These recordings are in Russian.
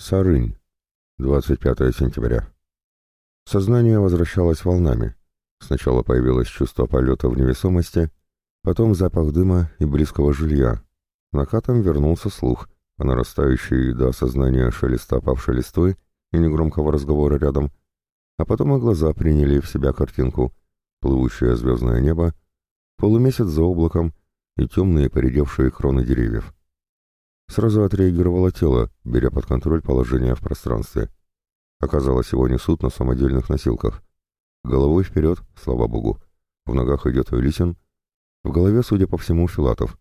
Сарынь. 25 сентября. Сознание возвращалось волнами. Сначала появилось чувство полета в невесомости, потом запах дыма и близкого жилья. Накатом вернулся слух, а нарастающий до осознания шелеста опавшей листвы и негромкого разговора рядом, а потом и глаза приняли в себя картинку, плывущее звездное небо, полумесяц за облаком и темные поредевшие кроны деревьев. Сразу отреагировало тело, беря под контроль положение в пространстве. Оказалось, его несут на самодельных носилках. Головой вперед, слава богу. В ногах идет Элисин. В голове, судя по всему, Филатов.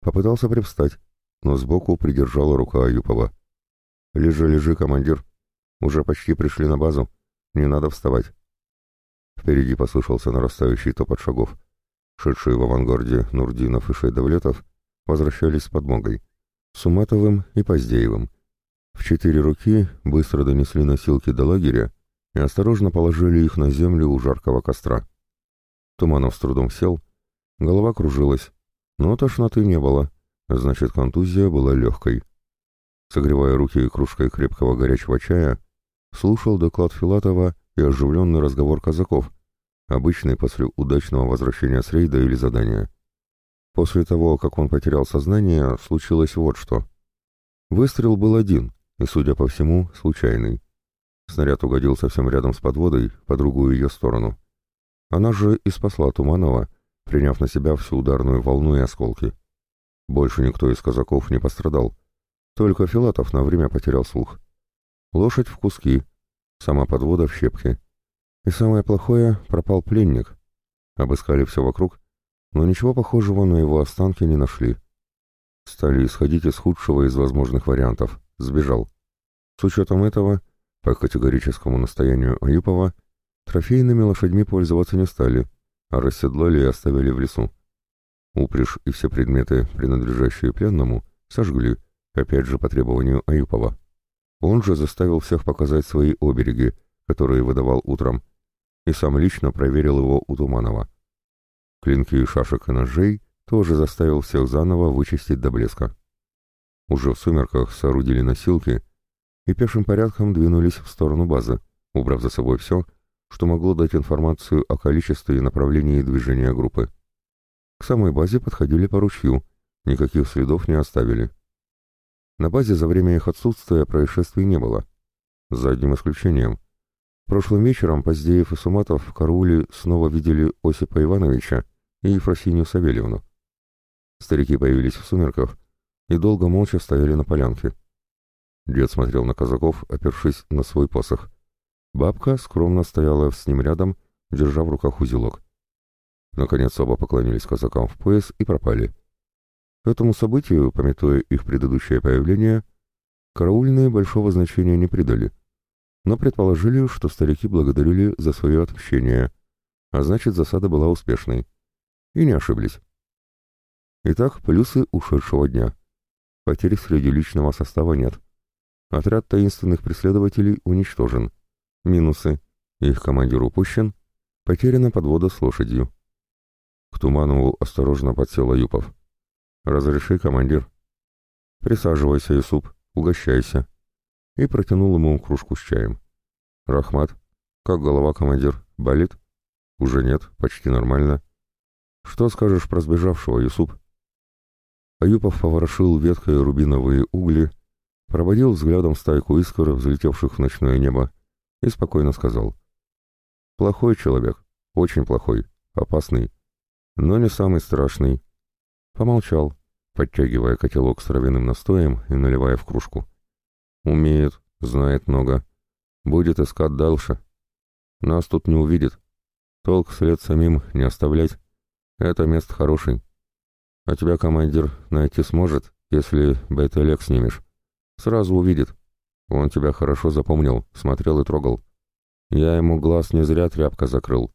Попытался привстать, но сбоку придержала рука Аюпова. «Лежи, лежи, командир. Уже почти пришли на базу. Не надо вставать». Впереди послышался нарастающий топот шагов. Шедшие в авангарде Нурдинов и Шейдавлетов возвращались с подмогой. Суматовым и Поздеевым. В четыре руки быстро донесли носилки до лагеря и осторожно положили их на землю у жаркого костра. Туманов с трудом сел, голова кружилась, но тошноты не было, значит, контузия была легкой. Согревая руки кружкой крепкого горячего чая, слушал доклад Филатова и оживленный разговор казаков, обычный после удачного возвращения с рейда или задания. После того, как он потерял сознание, случилось вот что. Выстрел был один, и, судя по всему, случайный. Снаряд угодил совсем рядом с подводой, по другую ее сторону. Она же и спасла Туманова, приняв на себя всю ударную волну и осколки. Больше никто из казаков не пострадал. Только Филатов на время потерял слух. Лошадь в куски, сама подвода в щепки. И самое плохое — пропал пленник. Обыскали все вокруг, но ничего похожего на его останки не нашли. Стали исходить из худшего из возможных вариантов. Сбежал. С учетом этого, по категорическому настоянию Аюпова, трофейными лошадьми пользоваться не стали, а расседлали и оставили в лесу. Упряжь и все предметы, принадлежащие пленному, сожгли, опять же по требованию Аюпова. Он же заставил всех показать свои обереги, которые выдавал утром, и сам лично проверил его у Туманова. Клинки шашек и ножей тоже заставил всех заново вычистить до блеска. Уже в сумерках соорудили носилки и пешим порядком двинулись в сторону базы, убрав за собой все, что могло дать информацию о количестве и направлении движения группы. К самой базе подходили по ручью, никаких следов не оставили. На базе за время их отсутствия происшествий не было. За одним исключением. Прошлым вечером Поздеев и Суматов в карауле снова видели Осипа Ивановича, и Ефросинью Савельевну. Старики появились в сумерках и долго молча стояли на полянке. Дед смотрел на казаков, опершись на свой посох. Бабка скромно стояла с ним рядом, держа в руках узелок. Наконец оба поклонились казакам в пояс и пропали. Этому событию, пометуя их предыдущее появление, караульные большого значения не придали, но предположили, что старики благодарили за свое отмщение, а значит засада была успешной. И не ошиблись. Итак, плюсы ушедшего дня. Потерь среди личного состава нет. Отряд таинственных преследователей уничтожен. Минусы. Их командир упущен. Потеряна подвода с лошадью. К Туманову осторожно подсел Аюпов. «Разреши, командир». «Присаживайся, Юсуп, угощайся». И протянул ему кружку с чаем. «Рахмат, как голова, командир, болит?» «Уже нет, почти нормально». «Что скажешь про сбежавшего, Юсуп?» Аюпов поворошил веткой рубиновые угли, проводил взглядом стайку искр, взлетевших в ночное небо, и спокойно сказал. «Плохой человек, очень плохой, опасный, но не самый страшный». Помолчал, подтягивая котелок с травяным настоем и наливая в кружку. «Умеет, знает много. Будет искать дальше. Нас тут не увидит. Толк след самим не оставлять. Это место хороший. А тебя командир найти сможет, если бейтелек снимешь. Сразу увидит. Он тебя хорошо запомнил, смотрел и трогал. Я ему глаз не зря тряпка закрыл.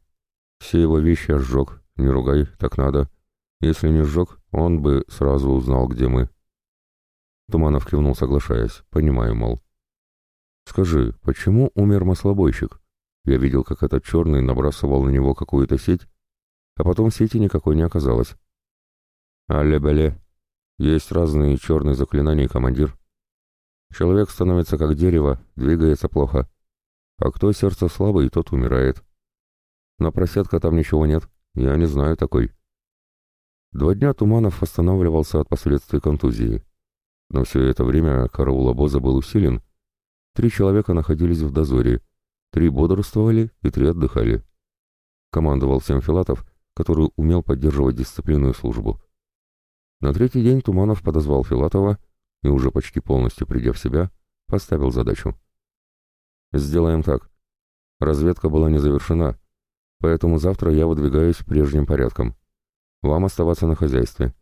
Все его вещи сжег. Не ругай, так надо. Если не сжег, он бы сразу узнал, где мы. Туманов кивнул, соглашаясь. Понимаю, мол. Скажи, почему умер маслобойщик? Я видел, как этот черный набрасывал на него какую-то сеть, а потом сети никакой не оказалось. «Але-беле, есть разные черные заклинания, командир. Человек становится как дерево, двигается плохо. А кто сердце слабый, тот умирает. На проседка там ничего нет, я не знаю такой. Два дня Туманов восстанавливался от последствий контузии. Но все это время караул обоза был усилен. Три человека находились в дозоре, три бодрствовали и три отдыхали. Командовал всем Филатов, который умел поддерживать дисциплинную службу. На третий день Туманов подозвал Филатова и, уже почти полностью придя в себя, поставил задачу. «Сделаем так. Разведка была не завершена, поэтому завтра я выдвигаюсь прежним порядком. Вам оставаться на хозяйстве.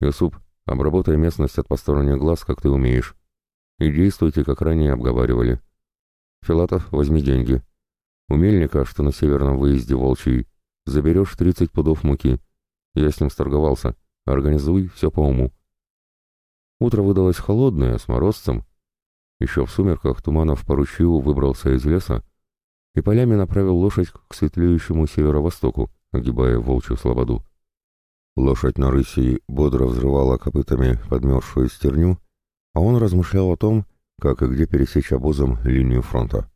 Юсуп, обработай местность от посторонних глаз, как ты умеешь. И действуйте, как ранее обговаривали. Филатов, возьми деньги. У мельника, что на северном выезде Волчий, заберешь 30 пудов муки. Я с ним сторговался. Организуй все по уму. Утро выдалось холодное, с морозцем. Еще в сумерках Туманов по ручью выбрался из леса и полями направил лошадь к светлеющему северо-востоку, огибая волчью слободу. Лошадь на рыси бодро взрывала копытами подмерзшую стерню, а он размышлял о том, как и где пересечь обозом линию фронта.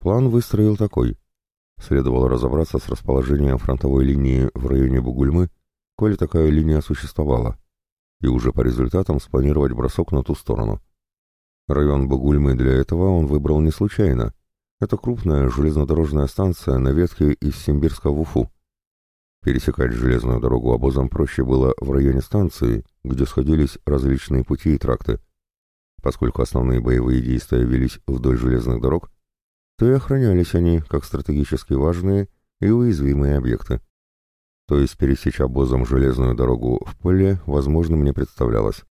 План выстроил такой. Следовало разобраться с расположением фронтовой линии в районе Бугульмы, коли такая линия существовала, и уже по результатам спланировать бросок на ту сторону. Район Бугульмы для этого он выбрал не случайно. Это крупная железнодорожная станция на ветке из Симбирска в Уфу. Пересекать железную дорогу обозом проще было в районе станции, где сходились различные пути и тракты. Поскольку основные боевые действия велись вдоль железных дорог, то и охранялись они как стратегически важные и уязвимые объекты. То есть пересечь обозом железную дорогу в поле возможным не представлялось.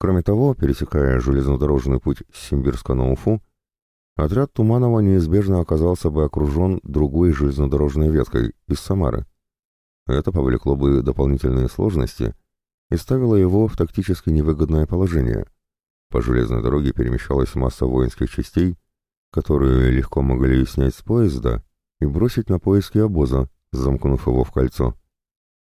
Кроме того, пересекая железнодорожный путь с Симбирска на Уфу, отряд Туманова неизбежно оказался бы окружен другой железнодорожной веткой из Самары. Это повлекло бы дополнительные сложности и ставило его в тактически невыгодное положение. По железной дороге перемещалась масса воинских частей, которые легко могли снять с поезда и бросить на поиски обоза, замкнув его в кольцо.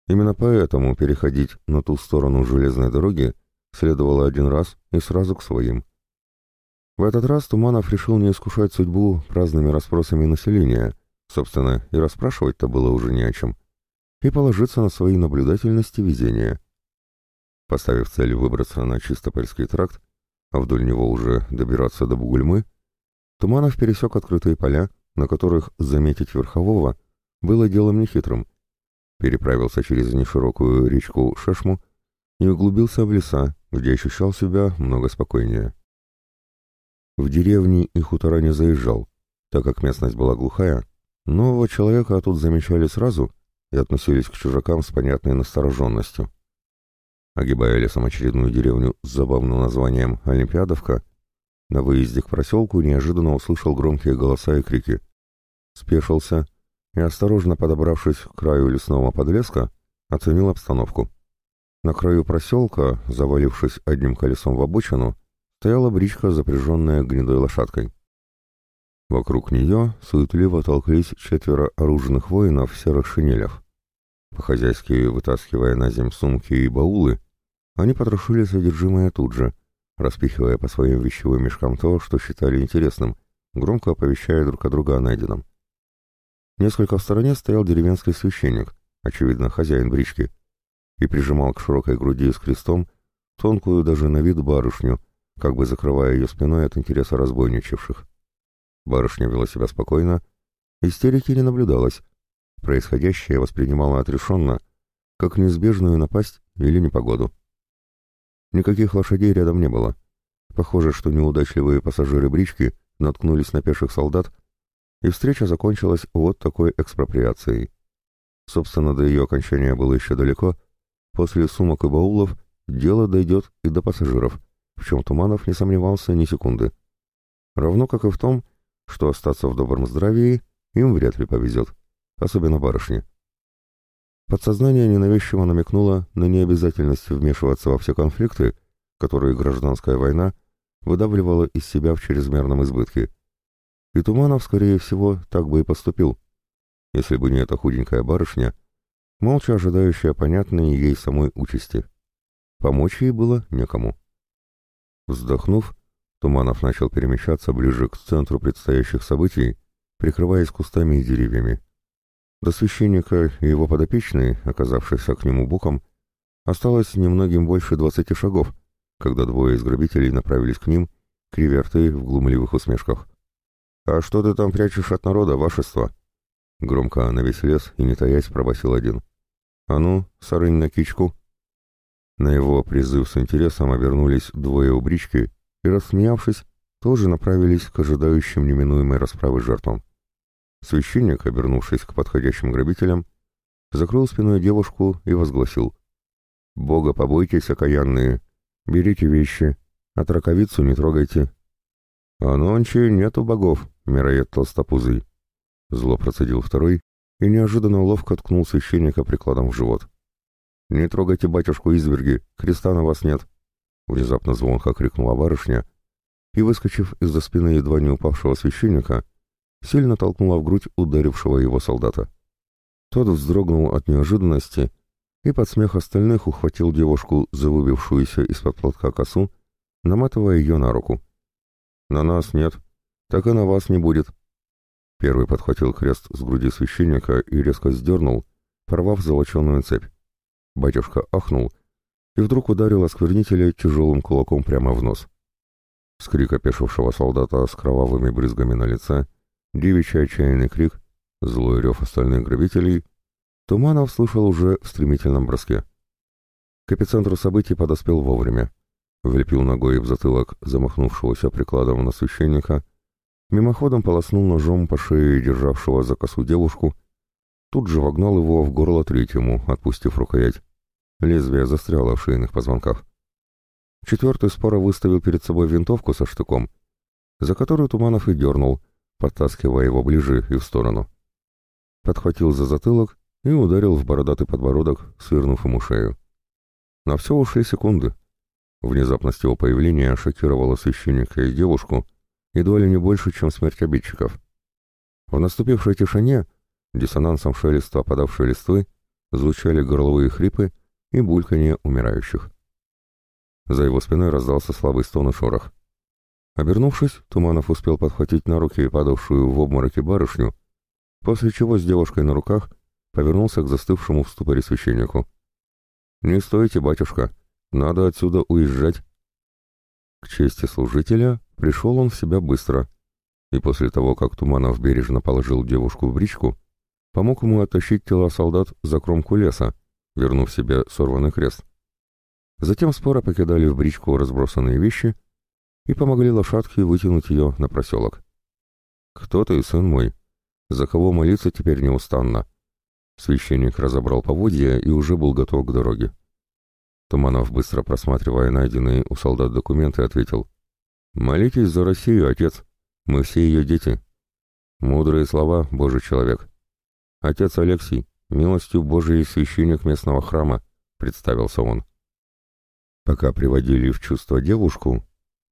Именно поэтому переходить на ту сторону железной дороги следовало один раз и сразу к своим. В этот раз Туманов решил не искушать судьбу праздными расспросами населения, собственно, и расспрашивать-то было уже не о чем, и положиться на свои наблюдательности и везение. Поставив цель выбраться на Чистопольский тракт, а вдоль него уже добираться до Бугульмы, Туманов пересек открытые поля, на которых заметить верхового было делом нехитрым. Переправился через неширокую речку Шешму и углубился в леса, где ощущал себя много спокойнее. В деревни и хутора не заезжал, так как местность была глухая, нового человека тут замечали сразу и относились к чужакам с понятной настороженностью. Огибая лесом очередную деревню с забавным названием «Олимпиадовка», на выезде к проселку неожиданно услышал громкие голоса и крики. Спешился и, осторожно подобравшись к краю лесного подлеска, оценил обстановку. На краю проселка, завалившись одним колесом в обочину, стояла бричка, запряженная гнедой лошадкой. Вокруг нее суетливо толклись четверо оружных воинов серых шинелях. По-хозяйски вытаскивая на земь сумки и баулы, они потрошили содержимое тут же — распихивая по своим вещевым мешкам то, что считали интересным, громко оповещая друг о друга о найденном. Несколько в стороне стоял деревенский священник, очевидно, хозяин брички, и прижимал к широкой груди с крестом тонкую даже на вид барышню, как бы закрывая ее спиной от интереса разбойничавших. Барышня вела себя спокойно, истерики не наблюдалось, происходящее воспринимала отрешенно, как неизбежную напасть или непогоду. Никаких лошадей рядом не было. Похоже, что неудачливые пассажиры брички наткнулись на пеших солдат, и встреча закончилась вот такой экспроприацией. Собственно, до ее окончания было еще далеко. После сумок и баулов дело дойдет и до пассажиров, в чем Туманов не сомневался ни секунды. Равно как и в том, что остаться в добром здравии им вряд ли повезет, особенно барышне. Подсознание ненавязчиво намекнуло на необязательность вмешиваться во все конфликты, которые гражданская война выдавливала из себя в чрезмерном избытке. И Туманов, скорее всего, так бы и поступил, если бы не эта худенькая барышня, молча ожидающая понятной ей самой участи. Помочь ей было некому. Вздохнув, Туманов начал перемещаться ближе к центру предстоящих событий, прикрываясь кустами и деревьями. До священника и его подопечные, оказавшихся к нему боком, осталось немногим больше двадцати шагов, когда двое из грабителей направились к ним, кривя рты в глумливых усмешках. «А что ты там прячешь от народа, вашество?» Громко на весь лес и не таясь пробасил один. «А ну, сарынь на кичку!» На его призыв с интересом обернулись двое убрички и, рассмеявшись, тоже направились к ожидающим неминуемой расправы жертвам. Священник, обернувшись к подходящим грабителям, закрыл спиной девушку и возгласил. «Бога побойтесь, окаянные, берите вещи, а траковицу не трогайте». «А нонче нету богов, мироед толстопузый», — зло процедил второй и неожиданно ловко ткнул священника прикладом в живот. «Не трогайте батюшку изверги, креста на вас нет!» Внезапно звонко крикнула барышня и, выскочив из-за спины едва не упавшего священника, сильно толкнула в грудь ударившего его солдата. Тот вздрогнул от неожиданности и под смех остальных ухватил девушку за выбившуюся из-под платка косу, наматывая ее на руку. «На нас нет, так и на вас не будет». Первый подхватил крест с груди священника и резко сдернул, порвав золоченую цепь. Батюшка ахнул и вдруг ударил осквернителя тяжелым кулаком прямо в нос. Скрик опешившего солдата с кровавыми брызгами на лице, девичий отчаянный крик, злой рев остальных грабителей, Туманов слышал уже в стремительном броске. К эпицентру событий подоспел вовремя. Влепил ногой в затылок замахнувшегося прикладом на священника, мимоходом полоснул ножом по шее державшего за косу девушку тут же вогнал его в горло третьему, отпустив рукоять. Лезвие застряло в шейных позвонках. Четвертый споро выставил перед собой винтовку со штыком, за которую Туманов и дернул, подтаскивая его ближе и в сторону. Подхватил за затылок и ударил в бородатый подбородок, свернув ему шею. На все ушли секунды. Внезапность его появления шокировала священника и девушку едва ли не больше, чем смерть обидчиков. В наступившей тишине Диссонансом шелеста опадавшей листвы звучали горловые хрипы и бульканье умирающих. За его спиной раздался слабый стон и шорох. Обернувшись, Туманов успел подхватить на руки падавшую в обмороке барышню, после чего с девушкой на руках повернулся к застывшему в ступоре священнику. «Не стойте, батюшка, надо отсюда уезжать». К чести служителя пришел он в себя быстро, и после того, как Туманов бережно положил девушку в бричку, помог ему оттащить тела солдат за кромку леса, вернув себе сорванный крест. Затем споро покидали в бричку разбросанные вещи и помогли лошадке вытянуть ее на проселок. «Кто ты, сын мой? За кого молиться теперь неустанно?» Священник разобрал поводья и уже был готов к дороге. Туманов, быстро просматривая найденные у солдат документы, ответил. «Молитесь за Россию, отец. Мы все ее дети». Мудрые слова, Божий человек. «Отец Алексий, милостью Божией священник местного храма», — представился он. Пока приводили в чувство девушку,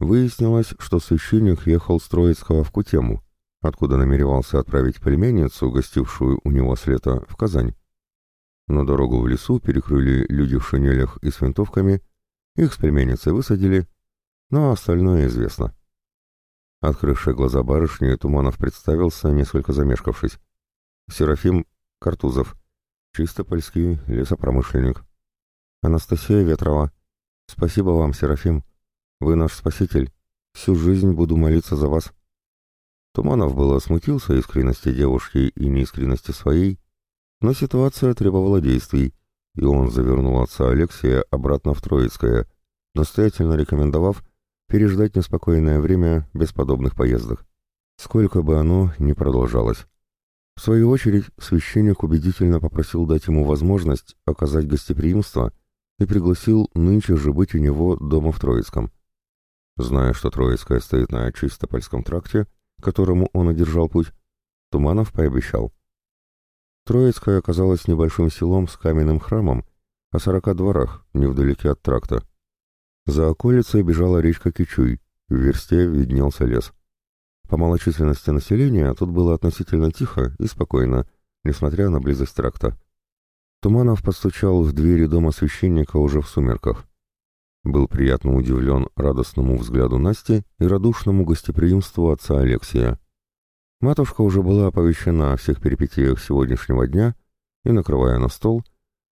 выяснилось, что священник ехал с Троицкого в Кутему, откуда намеревался отправить племянницу, гостившую у него с лета, в Казань. На дорогу в лесу перекрыли люди в шинелях и с винтовками, их с племянницей высадили, но остальное известно. Открывшие глаза барышни, Туманов представился, несколько замешкавшись. Серафим Картузов, чистопольский лесопромышленник. Анастасия Ветрова. Спасибо вам, Серафим. Вы наш спаситель. Всю жизнь буду молиться за вас. Туманов было смутился искренности девушки и неискренности своей, но ситуация требовала действий, и он завернул отца Алексея обратно в Троицкое, настоятельно рекомендовав переждать неспокойное время без подобных поездок, сколько бы оно ни продолжалось. В свою очередь, священник убедительно попросил дать ему возможность оказать гостеприимство и пригласил нынче же быть у него дома в Троицком. Зная, что Троицкая стоит на Чистопольском тракте, которому он одержал путь, Туманов пообещал. Троицкая оказалась небольшим селом с каменным храмом, о сорока дворах, невдалеке от тракта. За околицей бежала речка Кичуй, в версте виднелся лес. По малочисленности населения тут было относительно тихо и спокойно, несмотря на близость тракта. Туманов постучал в двери дома священника уже в сумерках. Был приятно удивлен радостному взгляду Насти и радушному гостеприимству отца Алексия. Матушка уже была оповещена о всех перипетиях сегодняшнего дня и, накрывая на стол,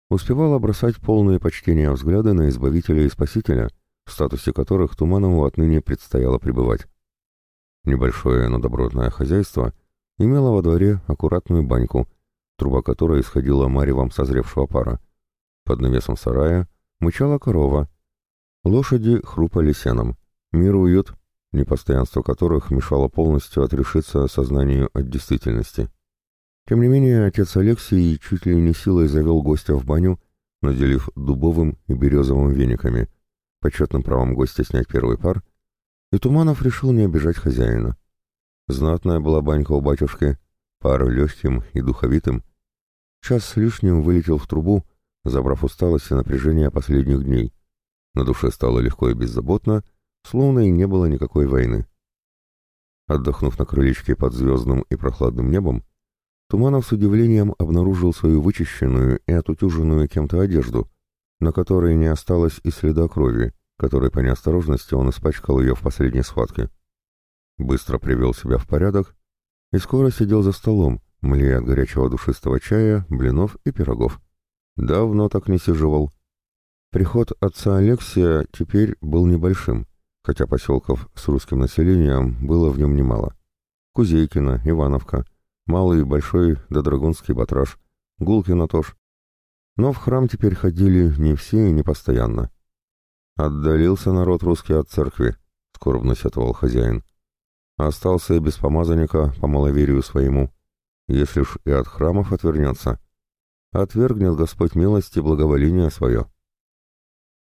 успевала бросать полные почтения взгляды на Избавителя и Спасителя, в статусе которых Туманову отныне предстояло пребывать. Небольшое, но добротное хозяйство имело во дворе аккуратную баньку, труба которой исходила маревом созревшего пара. Под навесом сарая мычала корова, лошади хрупали сеном. Мир уют, непостоянство которых мешало полностью отрешиться сознанию от действительности. Тем не менее, отец Алексей чуть ли не силой завел гостя в баню, наделив дубовым и березовым вениками, почетным правом гостя снять первый пар, и Туманов решил не обижать хозяина. Знатная была банька у батюшки, пар легким и духовитым. Час с лишним вылетел в трубу, забрав усталость и напряжение последних дней. На душе стало легко и беззаботно, словно и не было никакой войны. Отдохнув на крылечке под звездным и прохладным небом, Туманов с удивлением обнаружил свою вычищенную и отутюженную кем-то одежду, на которой не осталось и следа крови, которой по неосторожности он испачкал ее в последней схватке. Быстро привел себя в порядок и скоро сидел за столом, млея от горячего душистого чая, блинов и пирогов. Давно так не сиживал. Приход отца Алексия теперь был небольшим, хотя поселков с русским населением было в нем немало. Кузейкино, Ивановка, Малый, Большой да Драгунский Батраж, Гулкино тоже. Но в храм теперь ходили не все и не постоянно. «Отдалился народ русский от церкви», — скорбно сетовал хозяин. «Остался и без помазанника по маловерию своему. Если ж и от храмов отвернется, отвергнет Господь милости благоволение свое».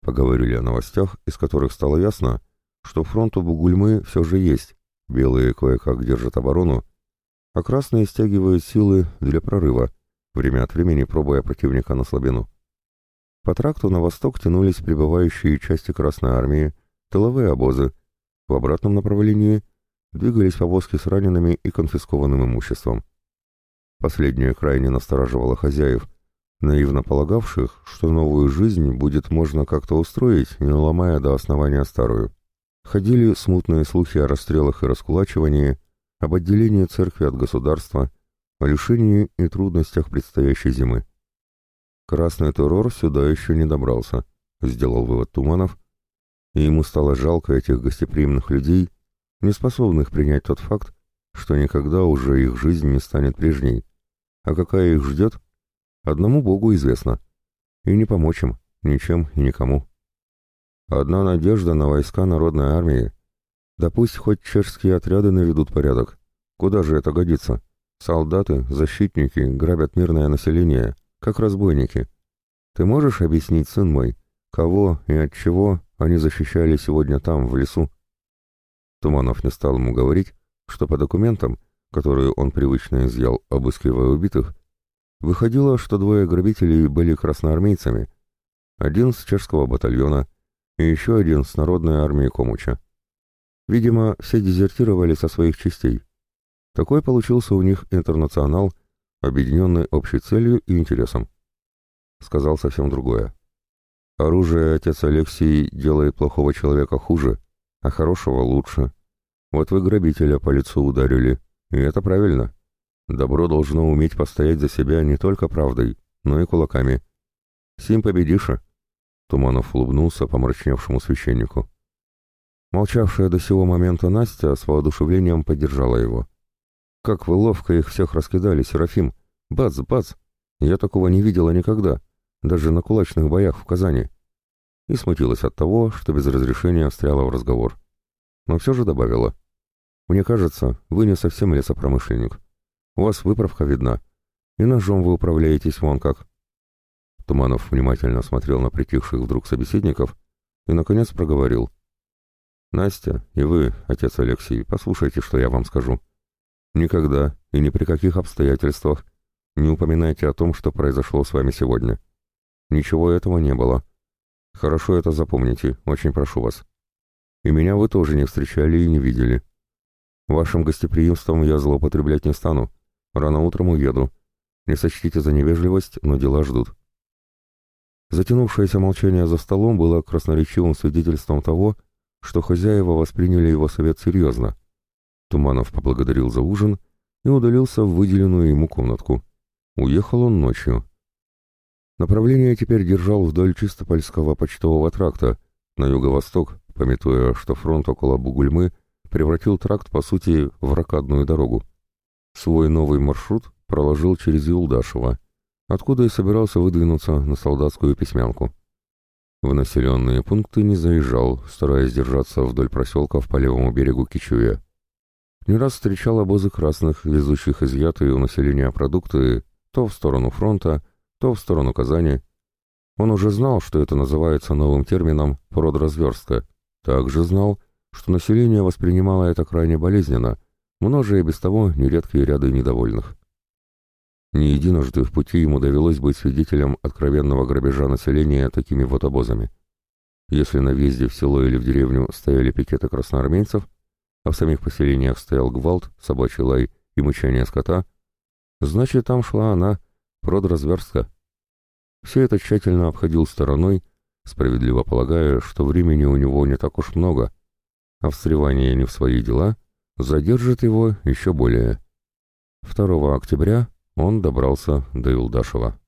Поговорили о новостях, из которых стало ясно, что фронт у Бугульмы все же есть, белые кое-как держат оборону, а красные стягивают силы для прорыва, время от времени пробуя противника на слабину. По тракту на восток тянулись прибывающие части Красной Армии, тыловые обозы. В обратном направлении двигались повозки с ранеными и конфискованным имуществом. Последнее крайне настораживало хозяев, наивно полагавших, что новую жизнь будет можно как-то устроить, не ломая до основания старую. Ходили смутные слухи о расстрелах и раскулачивании, об отделении церкви от государства, о лишении и трудностях предстоящей зимы. Красный террор сюда еще не добрался, сделал вывод Туманов, и ему стало жалко этих гостеприимных людей, не способных принять тот факт, что никогда уже их жизнь не станет прежней, а какая их ждет, одному Богу известно, и не помочь им, ничем и никому. Одна надежда на войска народной армии, да пусть хоть чешские отряды наведут порядок, куда же это годится? Солдаты, защитники грабят мирное население, как разбойники. Ты можешь объяснить, сын мой, кого и от чего они защищали сегодня там, в лесу?» Туманов не стал ему говорить, что по документам, которые он привычно изъял, обыскивая убитых, выходило, что двое грабителей были красноармейцами, один с чешского батальона и еще один с народной армии Комуча. Видимо, все дезертировали со своих частей. Такой получился у них интернационал, объединенный общей целью и интересом. Сказал совсем другое. Оружие отец Алексей делает плохого человека хуже, а хорошего лучше. Вот вы грабителя по лицу ударили, и это правильно. Добро должно уметь постоять за себя не только правдой, но и кулаками. Сим победиша. Туманов улыбнулся помрачневшему священнику. Молчавшая до сего момента Настя с воодушевлением поддержала его. Как вы ловко их всех раскидали, Серафим! Бац, бац! Я такого не видела никогда, даже на кулачных боях в Казани. И смутилась от того, что без разрешения встряла в разговор. Но все же добавила. Мне кажется, вы не совсем лесопромышленник. У вас выправка видна, и ножом вы управляетесь вон как. Туманов внимательно смотрел на притихших вдруг собеседников и, наконец, проговорил. «Настя, и вы, отец Алексей, послушайте, что я вам скажу. Никогда и ни при каких обстоятельствах не упоминайте о том, что произошло с вами сегодня. Ничего этого не было. Хорошо это запомните, очень прошу вас. И меня вы тоже не встречали и не видели. Вашим гостеприимством я злоупотреблять не стану. Рано утром уеду. Не сочтите за невежливость, но дела ждут. Затянувшееся молчание за столом было красноречивым свидетельством того, что хозяева восприняли его совет серьезно. Туманов поблагодарил за ужин и удалился в выделенную ему комнатку. Уехал он ночью. Направление теперь держал вдоль Чистопольского почтового тракта, на юго-восток, пометуя, что фронт около Бугульмы превратил тракт, по сути, в ракадную дорогу. Свой новый маршрут проложил через Юлдашево, откуда и собирался выдвинуться на солдатскую письмянку. В населенные пункты не заезжал, стараясь держаться вдоль проселков по левому берегу Кичуя. Не раз встречал обозы красных, везущих изъятые у населения продукты то в сторону фронта, то в сторону Казани. Он уже знал, что это называется новым термином «продразверстка». Также знал, что население воспринимало это крайне болезненно, множая без того нередкие ряды недовольных. Не единожды в пути ему довелось быть свидетелем откровенного грабежа населения такими вот обозами. Если на въезде в село или в деревню стояли пикеты красноармейцев, а в самих поселениях стоял гвалт, собачий лай и мычание скота, значит, там шла она, продразверстка. Все это тщательно обходил стороной, справедливо полагая, что времени у него не так уж много, а встревание не в свои дела задержит его еще более. 2 октября он добрался до Юлдашева.